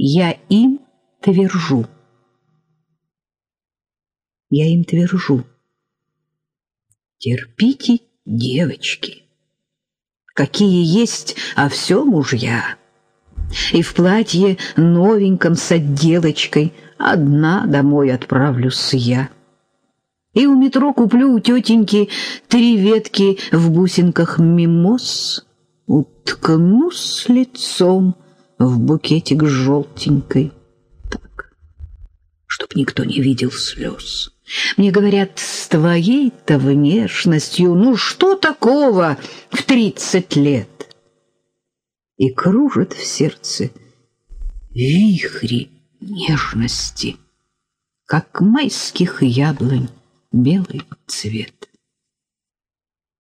Я им твержу. Я им твержу. Терпите, девочки. Какие есть, а все мужья. И в платье новеньком с отделочкой одна домой отправлюсь я. И у метро куплю у тетеньки три ветки в бусинках мимоз, уткнусь лицом в букетик желтенькой. Так, чтоб никто не видел слез. Мне говорят, с твоей-то внешностью, ну что такого в тридцать лет? И кружит в сердце вихри нежности, как майских яблонь белый цвет.